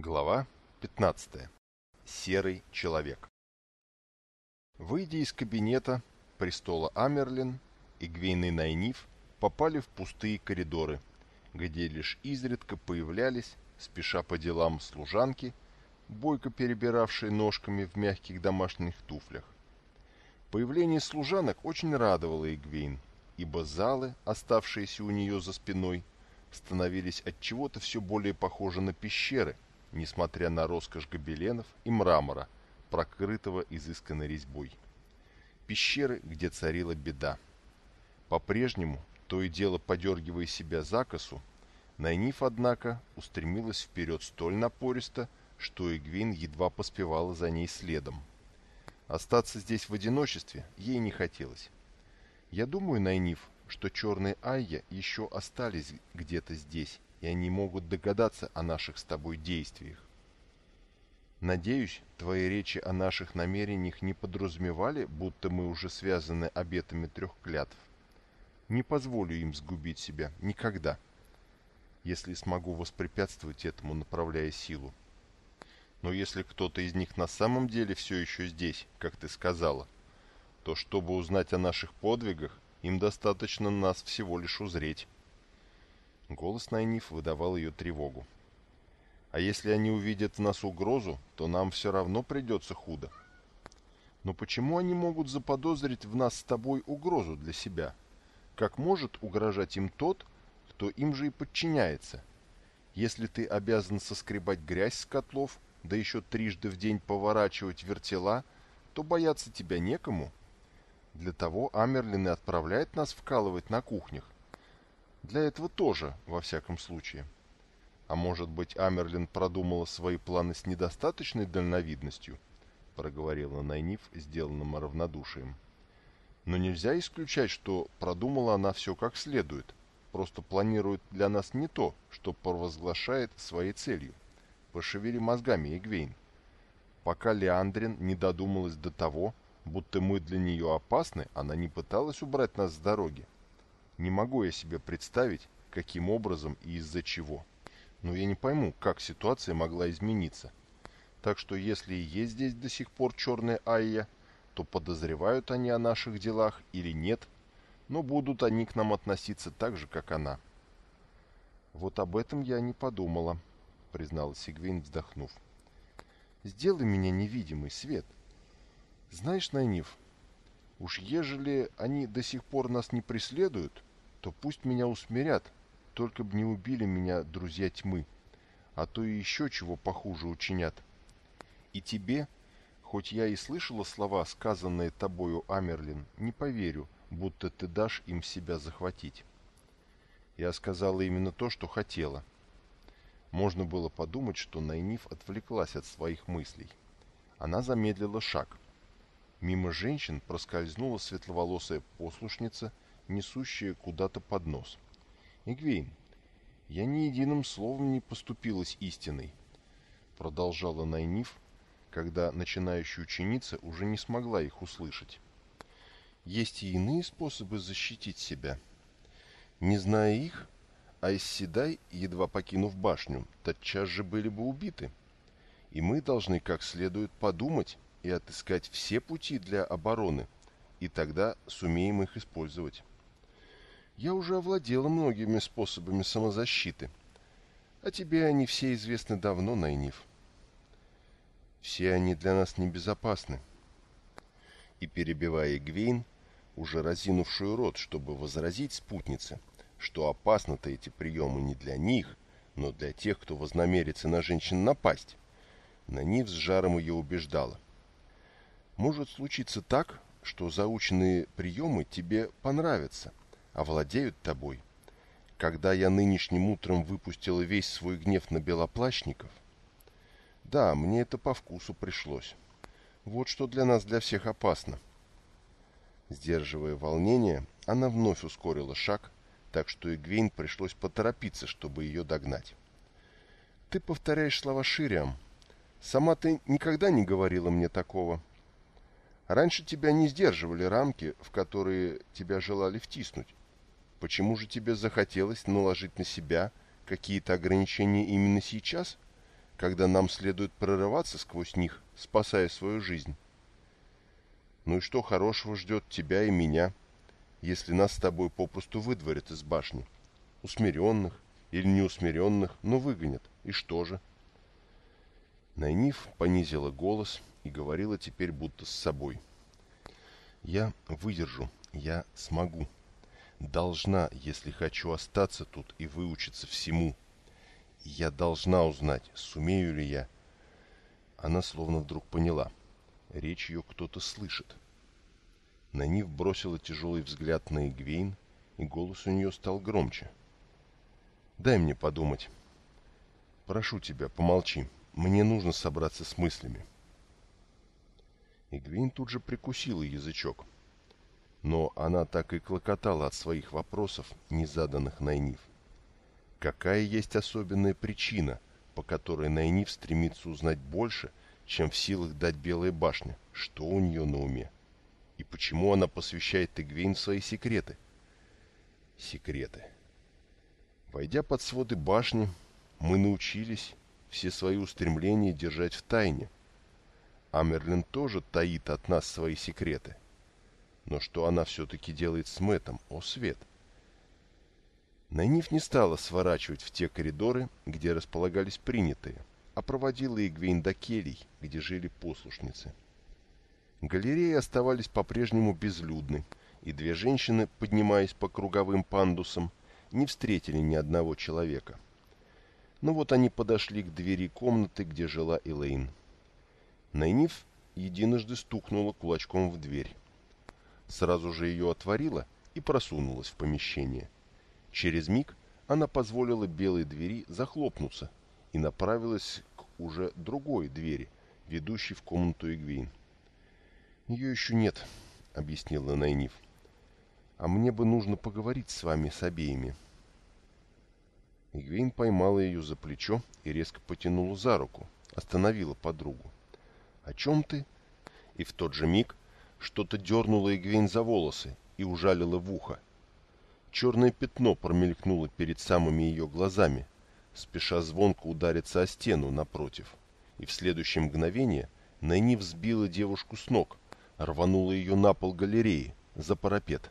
Глава 15. Серый человек. Выйдя из кабинета престола Амерлин, и Найниф попали в пустые коридоры, где лишь изредка появлялись, спеша по делам служанки, бойко перебиравшие ножками в мягких домашних туфлях. Появление служанок очень радовало Игвейн, ибо залы, оставшиеся у нее за спиной, становились от чего-то все более похожи на пещеры – несмотря на роскошь гобеленов и мрамора, прокрытого изысканной резьбой. Пещеры, где царила беда. По-прежнему, то и дело подергивая себя за косу, Найниф, однако, устремилась вперед столь напористо, что Игвин едва поспевала за ней следом. Остаться здесь в одиночестве ей не хотелось. «Я думаю, Найниф, что черные Айя еще остались где-то здесь и они могут догадаться о наших с тобой действиях. Надеюсь, твои речи о наших намерениях не подразумевали, будто мы уже связаны обетами трех клятв. Не позволю им сгубить себя никогда, если смогу воспрепятствовать этому, направляя силу. Но если кто-то из них на самом деле все еще здесь, как ты сказала, то чтобы узнать о наших подвигах, им достаточно нас всего лишь узреть. Голос Найниф выдавал ее тревогу. «А если они увидят в нас угрозу, то нам все равно придется худо». «Но почему они могут заподозрить в нас с тобой угрозу для себя? Как может угрожать им тот, кто им же и подчиняется? Если ты обязан соскребать грязь с котлов, да еще трижды в день поворачивать вертела, то бояться тебя некому. Для того Амерлин и отправляет нас вкалывать на кухнях, для этого тоже, во всяком случае. А может быть, Амерлин продумала свои планы с недостаточной дальновидностью? Проговорила Найниф, сделанным равнодушием. Но нельзя исключать, что продумала она все как следует. Просто планирует для нас не то, что провозглашает своей целью. Пошевели мозгами, Игвейн. Пока Леандрин не додумалась до того, будто мы для нее опасны, она не пыталась убрать нас с дороги. Не могу я себе представить, каким образом и из-за чего. Но я не пойму, как ситуация могла измениться. Так что если и есть здесь до сих пор черная Айя, то подозревают они о наших делах или нет, но будут они к нам относиться так же, как она. Вот об этом я не подумала, призналась Сигвейн, вздохнув. Сделай меня невидимый, Свет. Знаешь, Найниф, уж ежели они до сих пор нас не преследуют, то пусть меня усмирят, только б не убили меня друзья тьмы, а то и еще чего похуже учинят. И тебе, хоть я и слышала слова, сказанные тобою, Амерлин, не поверю, будто ты дашь им себя захватить. Я сказала именно то, что хотела. Можно было подумать, что Найниф отвлеклась от своих мыслей. Она замедлила шаг. Мимо женщин проскользнула светловолосая послушница несущая куда-то под нос. «Игвейн, я ни единым словом не поступилась истиной», — продолжала Найниф, когда начинающая ученица уже не смогла их услышать. «Есть и иные способы защитить себя. Не зная их, Айсседай, едва покинув башню, тотчас же были бы убиты. И мы должны как следует подумать и отыскать все пути для обороны, и тогда сумеем их использовать». Я уже овладела многими способами самозащиты. А тебе они все известны давно, Найниф. Все они для нас небезопасны. И перебивая Гвейн, уже разинувшую рот, чтобы возразить спутнице, что опасно-то эти приемы не для них, но для тех, кто вознамерится на женщин напасть, Нанив с жаром ее убеждала. Может случиться так, что заученные приемы тебе понравятся, овладеют тобой. Когда я нынешним утром выпустила весь свой гнев на белоплащников, да, мне это по вкусу пришлось. Вот что для нас, для всех опасно. Сдерживая волнение, она вновь ускорила шаг, так что Игвейн пришлось поторопиться, чтобы ее догнать. «Ты повторяешь слова Шириам. Сама ты никогда не говорила мне такого. Раньше тебя не сдерживали рамки, в которые тебя желали втиснуть. Почему же тебе захотелось наложить на себя какие-то ограничения именно сейчас, когда нам следует прорываться сквозь них, спасая свою жизнь. Ну и что хорошего ждет тебя и меня, если нас с тобой попросту выдворят из башни? Усмиренных или неусмиренных, но выгонят. И что же? Найниф понизила голос и говорила теперь будто с собой. Я выдержу, я смогу должна, если хочу остаться тут и выучиться всему. Я должна узнать, сумею ли я. Она словно вдруг поняла. Речь ее кто-то слышит. Нанив бросила тяжелый взгляд на Игвейн, и голос у нее стал громче. «Дай мне подумать. Прошу тебя, помолчи. Мне нужно собраться с мыслями». Игвейн тут же прикусила язычок – но она так и клокотала от своих вопросов, не заданных Найниф. Какая есть особенная причина, по которой Найниф стремится узнать больше, чем в силах дать Белая башня? Что у нее на уме? И почему она посвящает Игвейн свои секреты? Секреты. Войдя под своды башни, мы научились все свои устремления держать в тайне. Амерлин тоже таит от нас свои секреты — но что она все-таки делает с Мэтом, о свет? Найниф не стала сворачивать в те коридоры, где располагались принятые, а проводила Игвейн до келей, где жили послушницы. Галереи оставались по-прежнему безлюдны, и две женщины, поднимаясь по круговым пандусам, не встретили ни одного человека. Но вот они подошли к двери комнаты, где жила Элейн. Найниф единожды стукнула кулачком в дверь сразу же ее отворила и просунулась в помещение. Через миг она позволила белой двери захлопнуться и направилась к уже другой двери, ведущей в комнату Игвейн. «Ее еще нет», — объяснила Найниф. «А мне бы нужно поговорить с вами с обеими». Игвейн поймала ее за плечо и резко потянула за руку, остановила подругу. «О чем ты?» И в тот же миг что-то дернуло Игвейн за волосы и ужалило в ухо. Черное пятно промелькнуло перед самыми ее глазами, спеша звонко удариться о стену напротив. И в следующее мгновение Найни взбила девушку с ног, рванула ее на пол галереи, за парапет.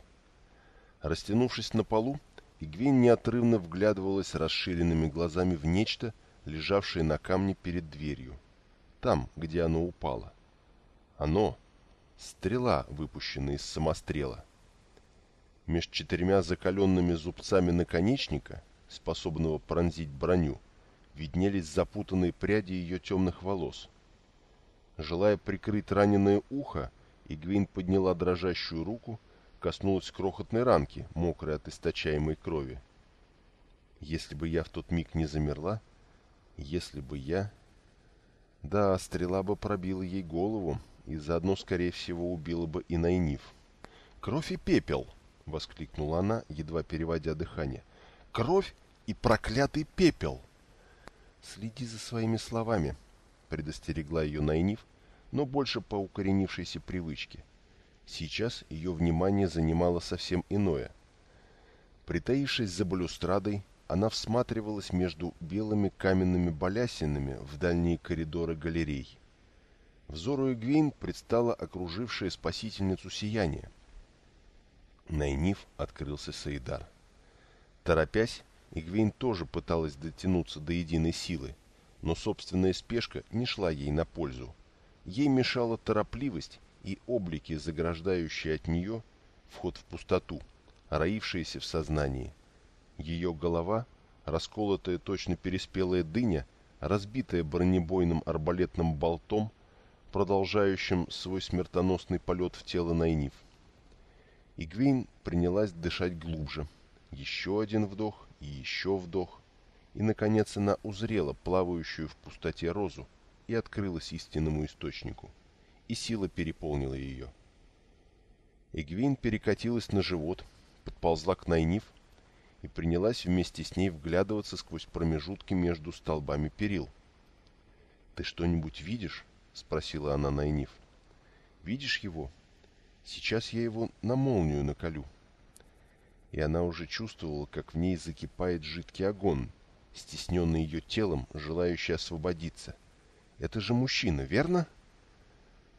Растянувшись на полу, Игвейн неотрывно вглядывалась расширенными глазами в нечто, лежавшее на камне перед дверью. Там, где оно упало. Оно, стрела, выпущенная из самострела. Меж четырьмя закаленными зубцами наконечника, способного пронзить броню, виднелись запутанные пряди ее темных волос. Желая прикрыть раненое ухо, Игвин подняла дрожащую руку, коснулась крохотной ранки, мокрой от источаемой крови. Если бы я в тот миг не замерла, если бы я... Да, стрела бы пробила ей голову, и заодно, скорее всего, убила бы и Найниф. «Кровь и пепел!» — воскликнула она, едва переводя дыхание. «Кровь и проклятый пепел!» «Следи за своими словами», — предостерегла ее Найниф, но больше по укоренившейся привычке. Сейчас ее внимание занимало совсем иное. Притаившись за балюстрадой, она всматривалась между белыми каменными балясинами в дальние коридоры галерей. Взору Игвейн предстала окружившая спасительницу сияние. Найниф открылся Саидар. Торопясь, Игвейн тоже пыталась дотянуться до единой силы, но собственная спешка не шла ей на пользу. Ей мешала торопливость и облики, заграждающие от нее вход в пустоту, роившиеся в сознании. Ее голова, расколотая точно переспелая дыня, разбитая бронебойным арбалетным болтом, продолжающим свой смертоносный полет в тело Найниф. Игвейн принялась дышать глубже. Еще один вдох и еще вдох. И, наконец, она узрела плавающую в пустоте розу и открылась истинному источнику. И сила переполнила ее. Игвейн перекатилась на живот, подползла к Найниф и принялась вместе с ней вглядываться сквозь промежутки между столбами перил. «Ты что-нибудь видишь?» Спросила она Найниф. «Видишь его? Сейчас я его на молнию наколю». И она уже чувствовала, как в ней закипает жидкий огонь, стесненный ее телом, желающий освободиться. Это же мужчина, верно?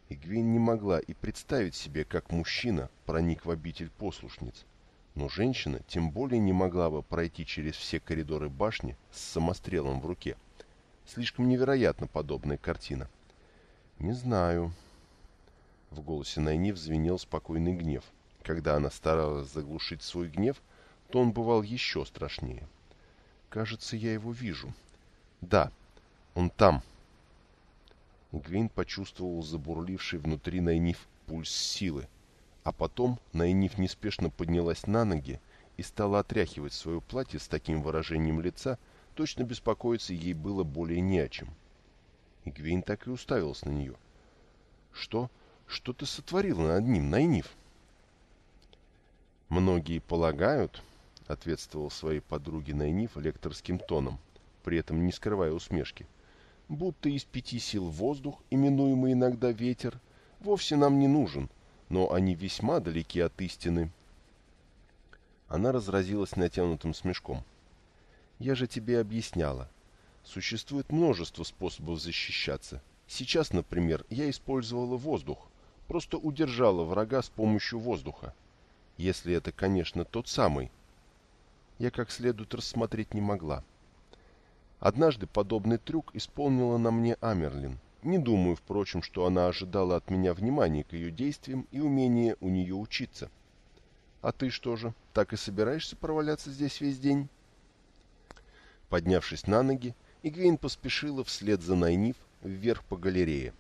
Игвейн не могла и представить себе, как мужчина проник в обитель послушниц. Но женщина тем более не могла бы пройти через все коридоры башни с самострелом в руке. Слишком невероятно подобная картина. «Не знаю». В голосе Найни звенел спокойный гнев. Когда она старалась заглушить свой гнев, то он бывал еще страшнее. «Кажется, я его вижу». «Да, он там». Гвин почувствовал забурливший внутри Найниф пульс силы. А потом Найниф неспешно поднялась на ноги и стала отряхивать свое платье с таким выражением лица, точно беспокоиться ей было более не о чем. Игвейн так и уставился на нее. «Что? Что ты сотворила над ним, Найниф?» «Многие полагают», — ответствовал своей подруге Найниф лекторским тоном, при этом не скрывая усмешки, «будто из пяти сил воздух, именуемый иногда ветер, вовсе нам не нужен, но они весьма далеки от истины». Она разразилась натянутым смешком. «Я же тебе объясняла. Существует множество способов защищаться. Сейчас, например, я использовала воздух. Просто удержала врага с помощью воздуха. Если это, конечно, тот самый. Я как следует рассмотреть не могла. Однажды подобный трюк исполнила на мне Амерлин. Не думаю, впрочем, что она ожидала от меня внимания к ее действиям и умения у нее учиться. А ты что же, так и собираешься проваляться здесь весь день? Поднявшись на ноги, Игвейн поспешила вслед за Найниф вверх по галерее.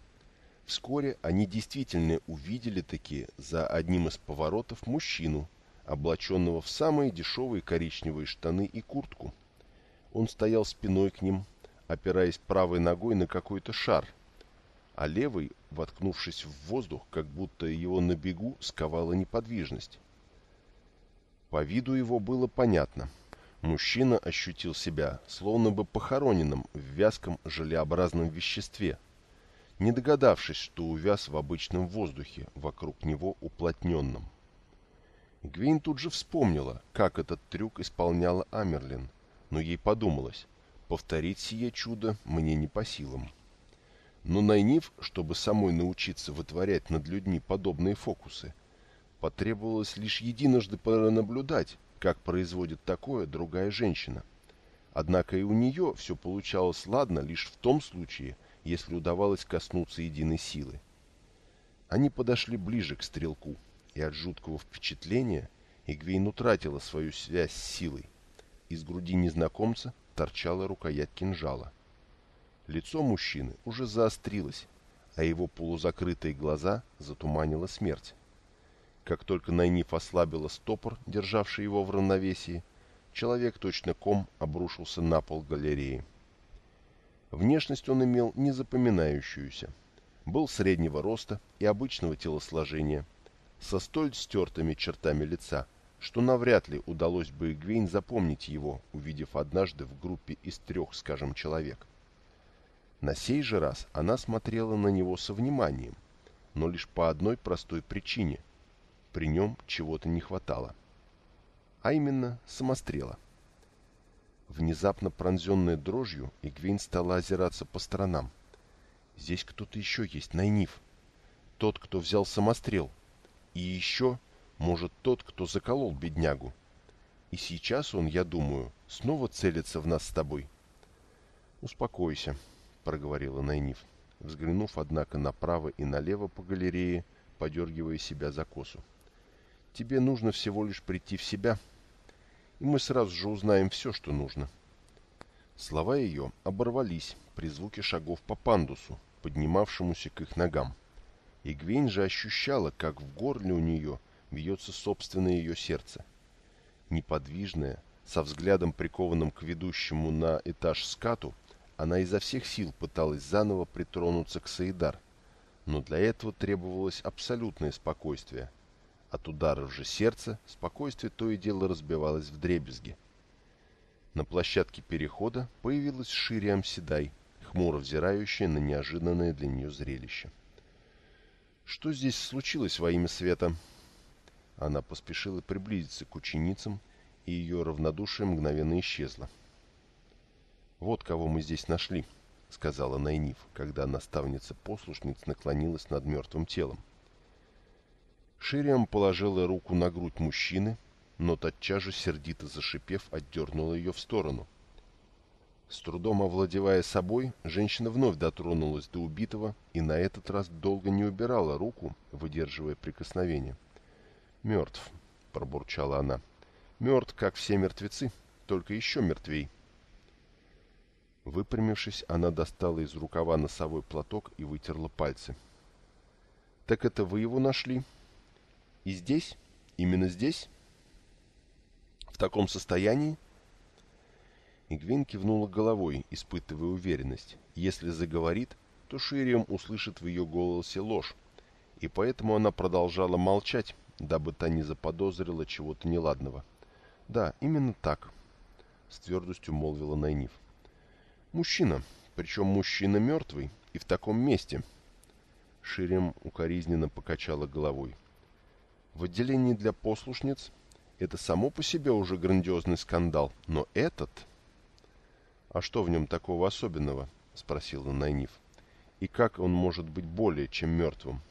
Вскоре они действительно увидели таки за одним из поворотов мужчину, облаченного в самые дешевые коричневые штаны и куртку. Он стоял спиной к ним, опираясь правой ногой на какой-то шар, а левой, воткнувшись в воздух, как будто его на бегу сковала неподвижность. По виду его было понятно — Мужчина ощутил себя словно бы похороненным в вязком желеобразном веществе, не догадавшись, что увяз в обычном воздухе, вокруг него уплотненном. Гвейн тут же вспомнила, как этот трюк исполняла Амерлин, но ей подумалось, повторить сие чудо мне не по силам. Но Найниф, чтобы самой научиться вытворять над людьми подобные фокусы, потребовалось лишь единожды пронаблюдать, как производит такое другая женщина. Однако и у нее все получалось ладно лишь в том случае, если удавалось коснуться единой силы. Они подошли ближе к стрелку, и от жуткого впечатления Игвейн утратила свою связь с силой. Из груди незнакомца торчала рукоять кинжала. Лицо мужчины уже заострилось, а его полузакрытые глаза затуманила смерть. Как только Найниф ослабила стопор, державший его в равновесии, человек точно ком обрушился на пол галереи. Внешность он имел незапоминающуюся. Был среднего роста и обычного телосложения, со столь стертыми чертами лица, что навряд ли удалось бы Игвейн запомнить его, увидев однажды в группе из трех, скажем, человек. На сей же раз она смотрела на него со вниманием, но лишь по одной простой причине – при нем чего-то не хватало. А именно самострела. Внезапно пронзенная дрожью, Игвейн стала озираться по сторонам. Здесь кто-то еще есть, Найниф. Тот, кто взял самострел. И еще, может, тот, кто заколол беднягу. И сейчас он, я думаю, снова целится в нас с тобой. «Успокойся», — проговорила Найниф, взглянув, однако, направо и налево по галерее, подергивая себя за косу. Тебе нужно всего лишь прийти в себя, и мы сразу же узнаем все, что нужно. Слова ее оборвались при звуке шагов по пандусу, поднимавшемуся к их ногам. И Гвейн же ощущала, как в горле у нее бьется собственное ее сердце. Неподвижная, со взглядом прикованным к ведущему на этаж скату, она изо всех сил пыталась заново притронуться к Саидар, но для этого требовалось абсолютное спокойствие – от ударов же сердца спокойствие то и дело разбивалось в дребезги. На площадке перехода появилась Шириам Седай, хмуро взирающая на неожиданное для нее зрелище. «Что здесь случилось во имя света?» Она поспешила приблизиться к ученицам, и ее равнодушие мгновенно исчезло. «Вот кого мы здесь нашли», — сказала Найниф, когда наставница-послушниц наклонилась над мертвым телом. Шириам положила руку на грудь мужчины, но тотчас же, сердито зашипев, отдернула ее в сторону. С трудом овладевая собой, женщина вновь дотронулась до убитого и на этот раз долго не убирала руку, выдерживая прикосновение. «Мертв», — пробурчала она. «Мертв, как все мертвецы, только еще мертвей». Выпрямившись, она достала из рукава носовой платок и вытерла пальцы. «Так это вы его нашли? И здесь? Именно здесь?» «В таком состоянии?» Игвин кивнула головой, испытывая уверенность. Если заговорит, то Шириум услышит в ее голосе ложь, и поэтому она продолжала молчать, дабы та не заподозрила чего-то неладного. «Да, именно так», — с твердостью молвила Найниф. Мужчина, причем мужчина мертвый и в таком месте. Ширем укоризненно покачала головой. В отделении для послушниц это само по себе уже грандиозный скандал, но этот... А что в нем такого особенного? Спросила Найниф. И как он может быть более, чем мертвым?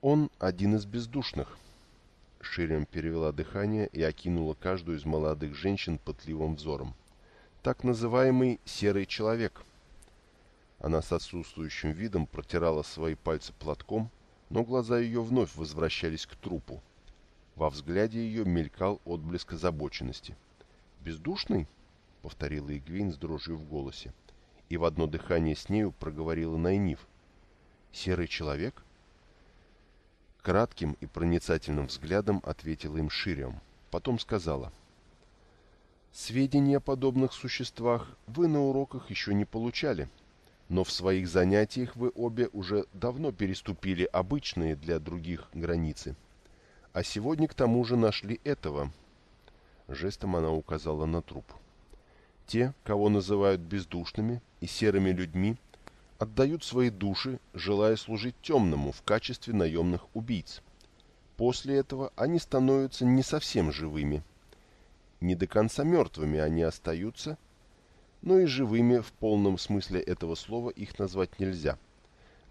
Он один из бездушных. Ширем перевела дыхание и окинула каждую из молодых женщин пытливым взором так называемый серый человек. Она с отсутствующим видом протирала свои пальцы платком, но глаза ее вновь возвращались к трупу. Во взгляде ее мелькал отблеск озабоченности. «Бездушный?» — повторила Игвейн с дрожью в голосе. И в одно дыхание с нею проговорила Найниф. «Серый человек?» Кратким и проницательным взглядом ответила им Шириам. Потом сказала — Сведения о подобных существах вы на уроках еще не получали, но в своих занятиях вы обе уже давно переступили обычные для других границы. А сегодня к тому же нашли этого. Жестом она указала на труп. Те, кого называют бездушными и серыми людьми, отдают свои души, желая служить темному в качестве наемных убийц. После этого они становятся не совсем живыми – не до конца мертвыми они остаются, но и живыми в полном смысле этого слова их назвать нельзя.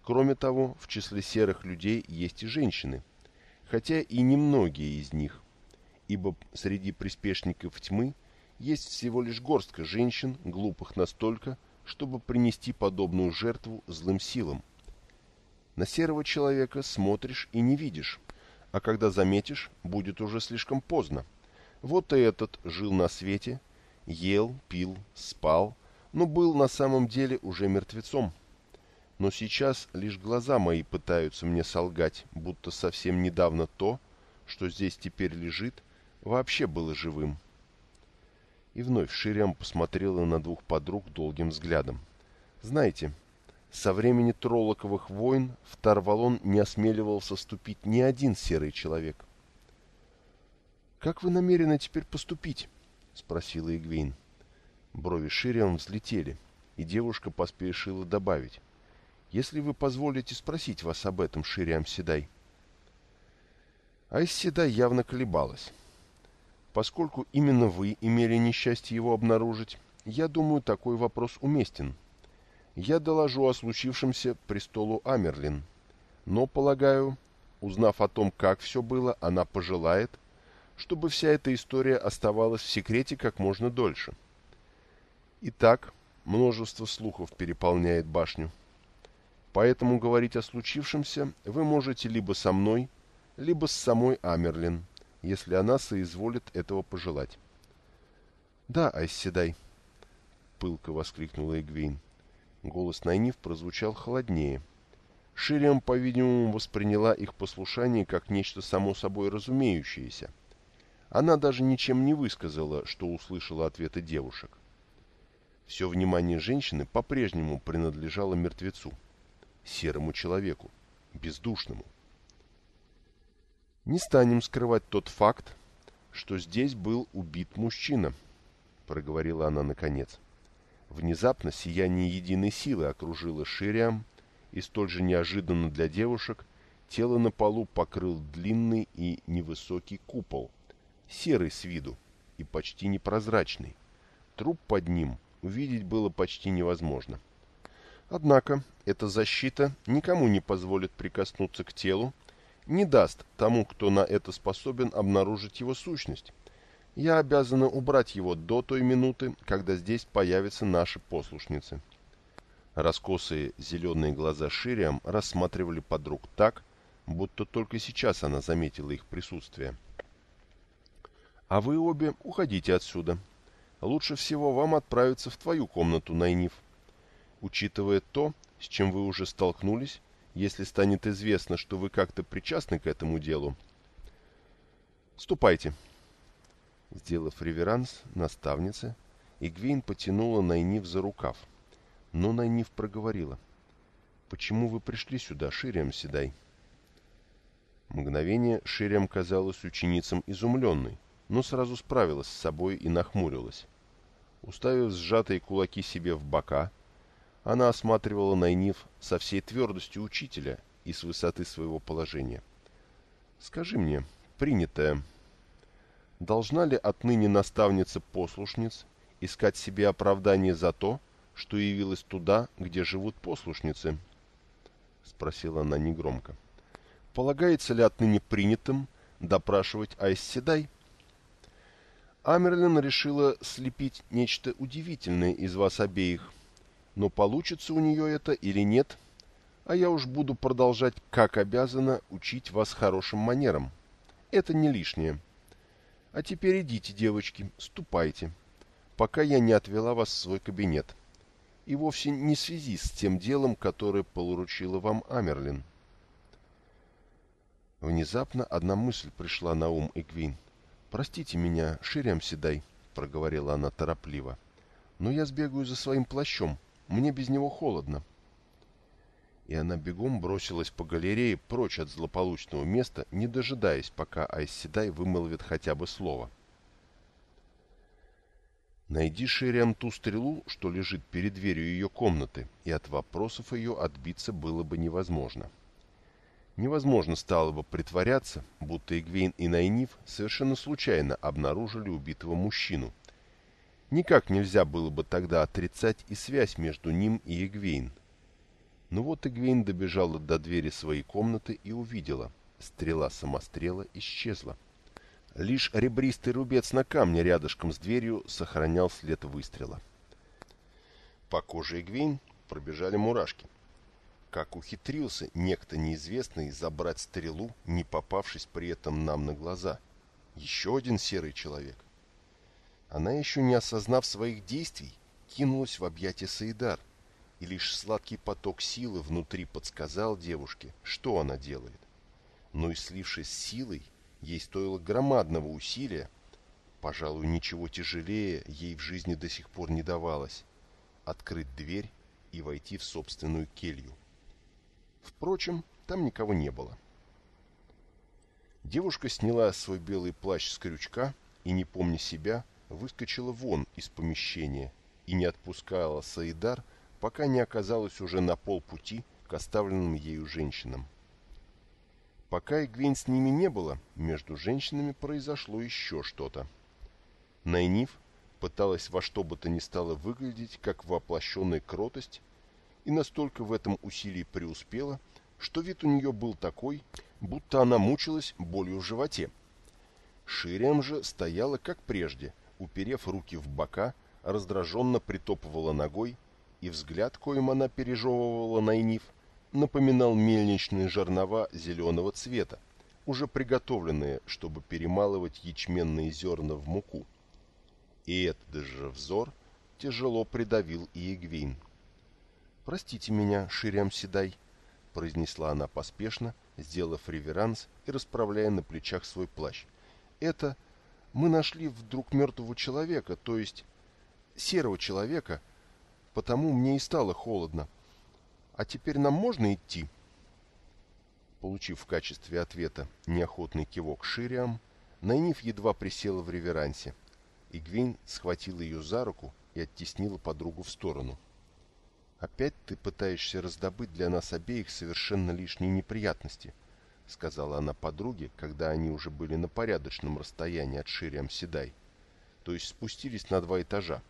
Кроме того, в числе серых людей есть и женщины, хотя и немногие из них, ибо среди приспешников тьмы есть всего лишь горстка женщин, глупых настолько, чтобы принести подобную жертву злым силам. На серого человека смотришь и не видишь, а когда заметишь, будет уже слишком поздно. Вот и этот жил на свете, ел, пил, спал, но был на самом деле уже мертвецом. Но сейчас лишь глаза мои пытаются мне солгать, будто совсем недавно то, что здесь теперь лежит, вообще было живым. И вновь Ширям посмотрела на двух подруг долгим взглядом. Знаете, со времени Троллоковых войн в Тарвалон не осмеливался ступить ни один серый человек. «Как вы намерены теперь поступить?» — спросила Игвейн. Брови Шириам взлетели, и девушка поспешила добавить. «Если вы позволите спросить вас об этом, Шириам Седай». Айс Седай явно колебалась. Поскольку именно вы имели несчастье его обнаружить, я думаю, такой вопрос уместен. Я доложу о случившемся престолу Амерлин. Но, полагаю, узнав о том, как все было, она пожелает, чтобы вся эта история оставалась в секрете как можно дольше. Итак, множество слухов переполняет башню. Поэтому говорить о случившемся вы можете либо со мной, либо с самой Амерлин, если она соизволит этого пожелать. «Да, Айсседай», — пылко воскликнула Эгвейн. Голос Найниф прозвучал холоднее. Шириам, по-видимому, восприняла их послушание как нечто само собой разумеющееся — она даже ничем не высказала, что услышала ответы девушек. Все внимание женщины по-прежнему принадлежало мертвецу, серому человеку, бездушному. Не станем скрывать тот факт, что здесь был убит мужчина, проговорила она наконец. Внезапно сияние единой силы окружило Шириам, и столь же неожиданно для девушек тело на полу покрыл длинный и невысокий купол, серый с виду и почти непрозрачный. Труп под ним увидеть было почти невозможно. Однако эта защита никому не позволит прикоснуться к телу, не даст тому, кто на это способен, обнаружить его сущность. Я обязана убрать его до той минуты, когда здесь появятся наши послушницы. Раскосые зеленые глаза Шириам рассматривали подруг так, будто только сейчас она заметила их присутствие. «А вы обе уходите отсюда. Лучше всего вам отправиться в твою комнату, Найниф. Учитывая то, с чем вы уже столкнулись, если станет известно, что вы как-то причастны к этому делу. Ступайте». Сделав реверанс наставнице, Игвейн потянула Найниф за рукав. Но Найниф проговорила. «Почему вы пришли сюда, Шириам Седай?» Мгновение Шириам казалась ученицам изумленной, но сразу справилась с собой и нахмурилась. Уставив сжатые кулаки себе в бока, она осматривала Найниф со всей твердостью учителя и с высоты своего положения. «Скажи мне, принятая, должна ли отныне наставница послушниц искать себе оправдание за то, что явилась туда, где живут послушницы?» — спросила она негромко. Полагается ли отныне принятым допрашивать Айсседай? Амерлин решила слепить нечто удивительное из вас обеих, но получится у нее это или нет, а я уж буду продолжать, как обязана, учить вас хорошим манерам. Это не лишнее. А теперь идите, девочки, ступайте, пока я не отвела вас в свой кабинет. И вовсе не в связи с тем делом, которое поручила вам Амерлин. Внезапно одна мысль пришла на ум Игвин. «Простите меня, Ширям Седай», — проговорила она торопливо. «Но я сбегаю за своим плащом. Мне без него холодно». И она бегом бросилась по галерее прочь от злополучного места, не дожидаясь, пока Айсседай вымолвит хотя бы слово. Найди Шириам ту стрелу, что лежит перед дверью ее комнаты, и от вопросов ее отбиться было бы невозможно. — Невозможно стало бы притворяться, будто Игвейн и Найниф совершенно случайно обнаружили убитого мужчину. Никак нельзя было бы тогда отрицать и связь между ним и Игвейн. Но вот Игвейн добежала до двери своей комнаты и увидела. Стрела самострела исчезла. Лишь ребристый рубец на камне рядышком с дверью сохранял след выстрела. По коже Игвейн пробежали мурашки как ухитрился некто неизвестный забрать стрелу, не попавшись при этом нам на глаза. Еще один серый человек. Она, еще не осознав своих действий, кинулась в объятия Саидар, и лишь сладкий поток силы внутри подсказал девушке, что она делает. Но и слившись с силой, ей стоило громадного усилия, пожалуй, ничего тяжелее ей в жизни до сих пор не давалось, открыть дверь и войти в собственную келью. Впрочем, там никого не было. Девушка сняла свой белый плащ с крючка и, не помня себя, выскочила вон из помещения и не отпускала Саидар, пока не оказалась уже на полпути к оставленным ею женщинам. Пока Игвейн с ними не было, между женщинами произошло еще что-то. Найниф пыталась во что бы то ни стало выглядеть, как воплощенная кротость и настолько в этом усилии преуспела, что вид у нее был такой, будто она мучилась болью в животе. Шириам же стояла как прежде, уперев руки в бока, раздраженно притопывала ногой, и взгляд, коим она пережевывала Найниф, напоминал мельничные жернова зеленого цвета, уже приготовленные, чтобы перемалывать ячменные зерна в муку. И этот же взор тяжело придавил и Эгвин. «Простите меня, Ширям Седай», — произнесла она поспешно, сделав реверанс и расправляя на плечах свой плащ. «Это... Мы нашли вдруг мертвого человека, то есть серого человека, потому мне и стало холодно. А теперь нам можно идти?» Получив в качестве ответа неохотный кивок Шириам, Найниф едва присела в реверансе. Игвейн схватила ее за руку и оттеснила подругу в сторону. «Опять ты пытаешься раздобыть для нас обеих совершенно лишние неприятности», — сказала она подруге, когда они уже были на порядочном расстоянии от Шириам Седай, то есть спустились на два этажа.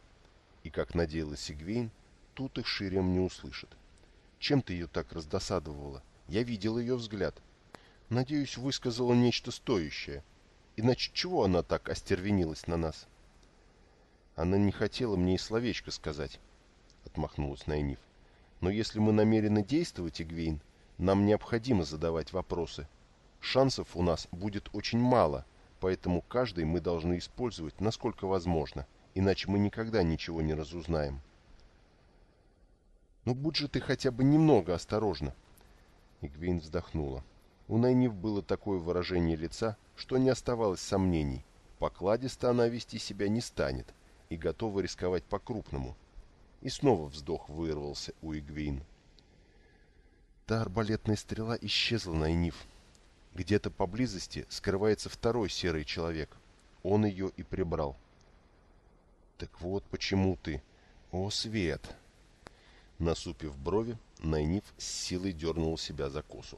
И, как надеялась Игвейн, тут их Шириам не услышит. Чем ты ее так раздосадовала? Я видел ее взгляд. Надеюсь, высказала нечто стоящее. Иначе чего она так остервенилась на нас? Она не хотела мне и словечко сказать, — отмахнулась Найниф. Но если мы намерены действовать, Игвейн, нам необходимо задавать вопросы. Шансов у нас будет очень мало, поэтому каждый мы должны использовать насколько возможно, иначе мы никогда ничего не разузнаем. «Ну будь же ты хотя бы немного осторожна!» Игвейн вздохнула. У Найниф было такое выражение лица, что не оставалось сомнений. Покладисто она вести себя не станет и готова рисковать по-крупному. И снова вздох вырвался у Игвейн. Та арбалетная стрела исчезла, Найниф. Где-то поблизости скрывается второй серый человек. Он ее и прибрал. «Так вот почему ты...» «О, Свет!» Насупив брови, Найниф с силой дернул себя за косу.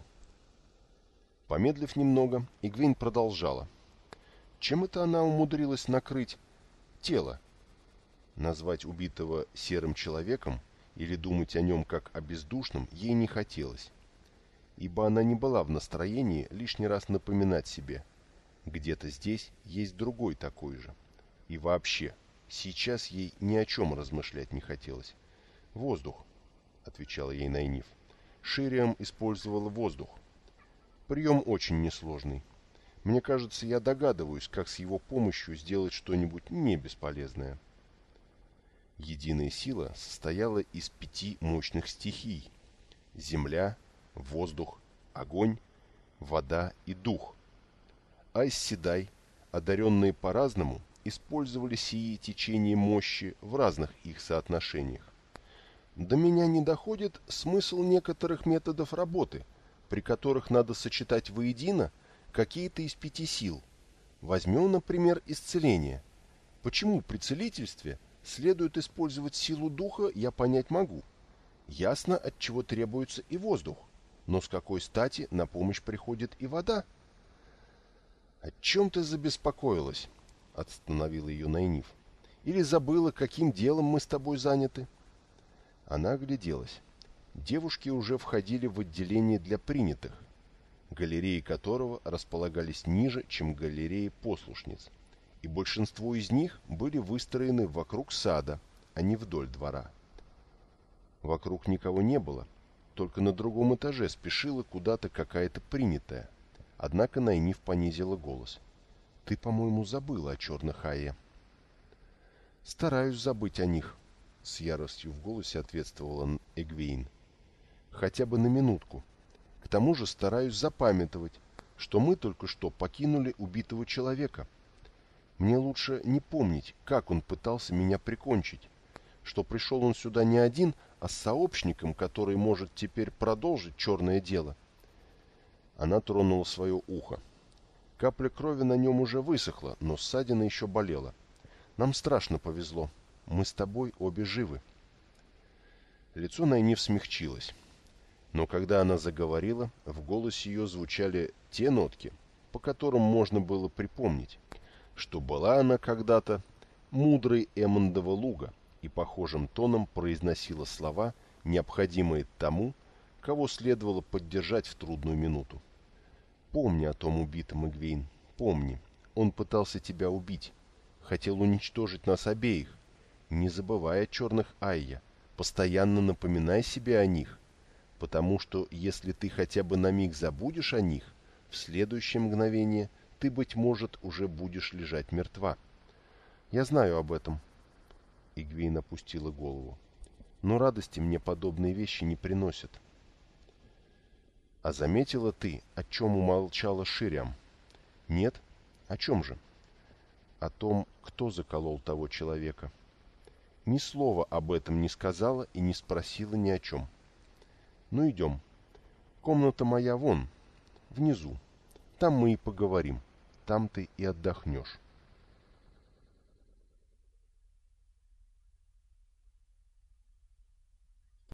Помедлив немного, Игвейн продолжала. Чем это она умудрилась накрыть тело? Назвать убитого серым человеком или думать о нем как о бездушном ей не хотелось, ибо она не была в настроении лишний раз напоминать себе. Где-то здесь есть другой такой же. И вообще, сейчас ей ни о чем размышлять не хотелось. Воздух отвечала ей Найниф. Шириам использовала воздух. Прием очень несложный. Мне кажется, я догадываюсь, как с его помощью сделать что-нибудь не бесполезное. Единая сила состояла из пяти мощных стихий. Земля, воздух, огонь, вода и дух. Айс-Седай, одаренные по-разному, использовали сии течения мощи в разных их соотношениях. До меня не доходит смысл некоторых методов работы, при которых надо сочетать воедино какие-то из пяти сил. Возьмем, например, исцеление. Почему при целительстве следует использовать силу духа, я понять могу. Ясно, от чего требуется и воздух. Но с какой стати на помощь приходит и вода? «О чем ты забеспокоилась?» — остановил ее Найниф. «Или забыла, каким делом мы с тобой заняты?» Она огляделась. Девушки уже входили в отделение для принятых, галереи которого располагались ниже, чем галереи послушниц, и большинство из них были выстроены вокруг сада, а не вдоль двора. Вокруг никого не было, только на другом этаже спешила куда-то какая-то принятая. Однако Найниф понизила голос. «Ты, по-моему, забыла о черных Айе». «Стараюсь забыть о них», с яростью в голосе ответствовала Эгвейн. «Хотя бы на минутку. К тому же стараюсь запамятовать, что мы только что покинули убитого человека. Мне лучше не помнить, как он пытался меня прикончить, что пришел он сюда не один, а с сообщником, который может теперь продолжить черное дело». Она тронула свое ухо. Капля крови на нем уже высохла, но ссадина еще болела. «Нам страшно повезло», мы с тобой обе живы. Лицо Найниф смягчилось. Но когда она заговорила, в голосе ее звучали те нотки, по которым можно было припомнить, что была она когда-то мудрой Эммондова луга и похожим тоном произносила слова, необходимые тому, кого следовало поддержать в трудную минуту. «Помни о том убитом, Игвейн, помни. Он пытался тебя убить, хотел уничтожить нас обеих, не забывай о черных Айя, постоянно напоминай себе о них, потому что если ты хотя бы на миг забудешь о них, в следующее мгновение ты, быть может, уже будешь лежать мертва. Я знаю об этом. Игвейн опустила голову. Но радости мне подобные вещи не приносят. А заметила ты, о чем умолчала Ширям? Нет? О чем же? О том, кто заколол того человека. — ни слова об этом не сказала и не спросила ни о чем. Ну, идем. Комната моя вон, внизу. Там мы и поговорим. Там ты и отдохнешь.